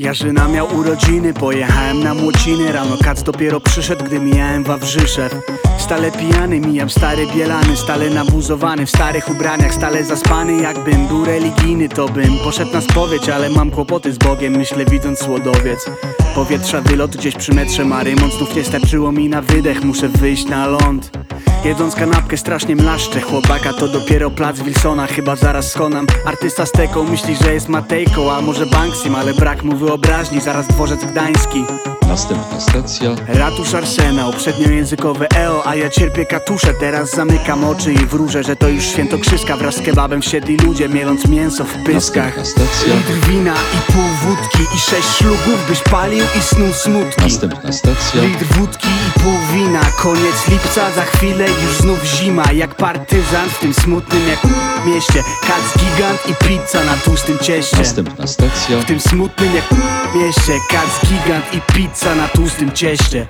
Jarzyna miał urodziny, pojechałem na młociny. Rano kac dopiero przyszedł, gdy mijałem Wawrzyszew Stale pijany, mijam stary bielany Stale nabuzowany, w starych ubraniach Stale zaspany, jakbym był religijny To bym poszedł na spowiedź, ale mam kłopoty z Bogiem Myślę widząc słodowiec. Powietrza wylot gdzieś przy metrze Marymont Znów nie starczyło mi na wydech, muszę wyjść na ląd Jedząc kanapkę strasznie mlaszczę. Chłopaka to dopiero plac Wilsona Chyba zaraz skonam Artysta z teką myśli, że jest Matejką A może Banksym, ale brak mu wyobraźni. Zaraz dworzec gdański Następna stacja. Ratusz Arsenał, przedniojęzykowe EO A ja cierpię katusze, teraz zamykam oczy I wróżę, że to już świętokrzyska. Wraz z kebabem wsiedli ludzie, mieląc mięso w pyskach. Następna stacja. Litr wina i pół wódki I sześć szlugów, byś palił i snuł smutki. Następna stacja. Litr wódki i pół wina Koniec lipca, za chwilę już znów zima. Jak partyzant w tym smutnym jak mieście. Kac gigant i pizza na tłustym cieście. Następna stacja. W tym smutnym jak mieście. Kac gigant i pizza na tłustym cieście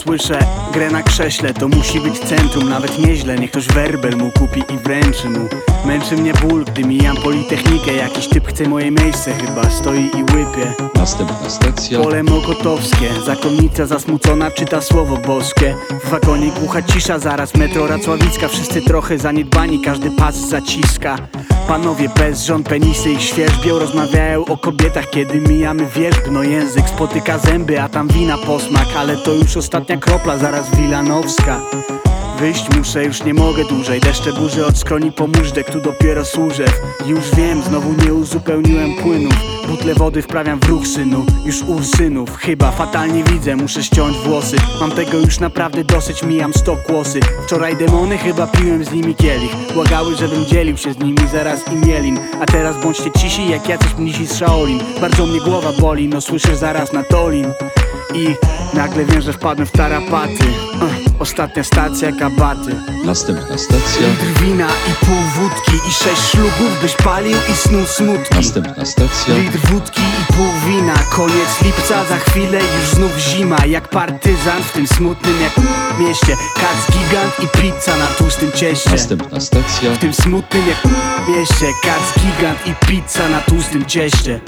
Słyszę. Grę na krześle, to musi być centrum. Nawet nieźle, niech ktoś werbel mu kupi i wręczy mu. Męczy mnie ból, gdy mijam politechnikę. Jakiś typ chce moje miejsce chyba, stoi i łypie. Następna stacja Pole Mokotowskie, zakonnica zasmucona czyta słowo boskie. W wagonie głucha cisza, zaraz metro Racławicka. Wszyscy trochę zaniedbani, każdy pas zaciska. Panowie bez żon, penisy ich świerzbią Rozmawiają o kobietach, kiedy mijamy wierzb. No język spotyka zęby, a tam wina posmak Ale to już ostatnia kropla, zaraz Wilanowska. Wyjść muszę, już nie mogę dłużej. Deszcze burzy od skroni po móżdżek, tu dopiero służę. Już wiem, znowu nie uzupełniłem płynów. Butle wody wprawiam w ruch synu. Już u synów, chyba fatalnie widzę Muszę ściąć włosy. Mam tego już naprawdę dosyć, mijam sto kłosy. Wczoraj demony, chyba piłem z nimi kielich. Błagały, żebym dzielił się z nimi zaraz i mielin. A teraz bądźcie cisi jak jacyś mnisi z Shaolin. Bardzo mnie głowa boli, no słyszę zaraz na Tolin I nagle wiem, że wpadłem w tarapaty. Ech, Ostatnia stacja kabaty. Następna stacja. Litr wina i pół wódki I sześć szlugów byś palił i snuł smutki. Następna stacja. Litr wódki i pół wina Koniec lipca, za chwilę już znów zima. Jak partyzant w tym smutnym jak mieście. Kac gigant i pizza na tłustym cieście. Następna stacja. W tym smutnym jak mieście. Kac gigant i pizza na tłustym cieście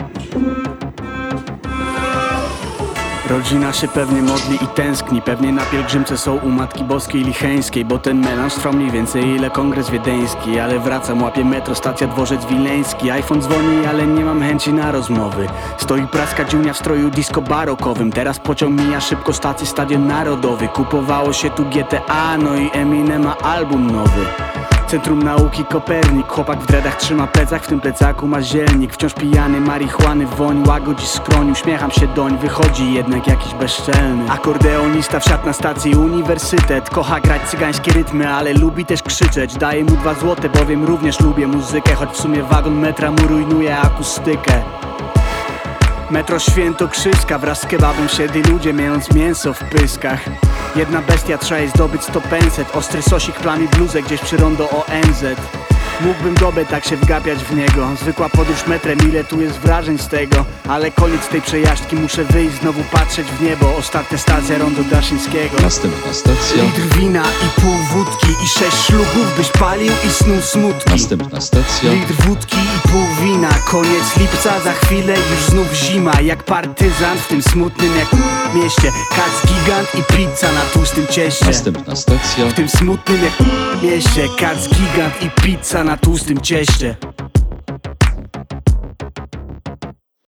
Rodzina się pewnie modli i tęskni. Pewnie na pielgrzymce są u Matki Boskiej Licheńskiej Bo ten melanż trwa mniej więcej ile kongres wiedeński. Ale wracam, łapię metro, stacja dworzec wileński. iPhone dzwoni, ale nie mam chęci na rozmowy. Stoi praska dziunia w stroju disco barokowym. Teraz pociąg mija szybko stację Stadion Narodowy. Kupowało się tu GTA, no i Eminem ma album nowy Centrum Nauki Kopernik. Chłopak w dreadach trzyma plecak, w tym plecaku ma zielnik. Wciąż pijany, marihuany, woń łagodzi skroń. Uśmiecham się doń, wychodzi jednak jakiś bezczelny. Akordeonista wsiadł na stacji Uniwersytet. Kocha grać cygańskie rytmy, ale lubi też krzyczeć. Daję mu dwa złote, bowiem również lubię muzykę Choć w sumie wagon metra mu rujnuje akustykę Metro Świętokrzyska wraz z kebabem siedli ludzie mając mięso w pyskach. Jedna bestia trzeba jej zdobyć 100 penset Ostry sosik plami bluzę gdzieś przy rondo ONZ Mógłbym dobę tak się wgapiać w niego. Zwykła podróż metrem, ile tu jest wrażeń z tego? Ale koniec tej przejażdżki, muszę wyjść, znowu patrzeć w niebo. Ostatnia stacja rondo Daszyńskiego. Następna stacja. Litr wina i pół wódki I sześć szlugów byś palił i snuł smutki. Następna stacja. Litr wódki i pół wina Koniec lipca, za chwilę już znów zima. Jak partyzant w tym smutnym jak mieście. Kac gigant i pizza na tłustym cieście. Następna stacja. W tym smutnym jak mieście. Kac gigant i pizza na tłustym cieście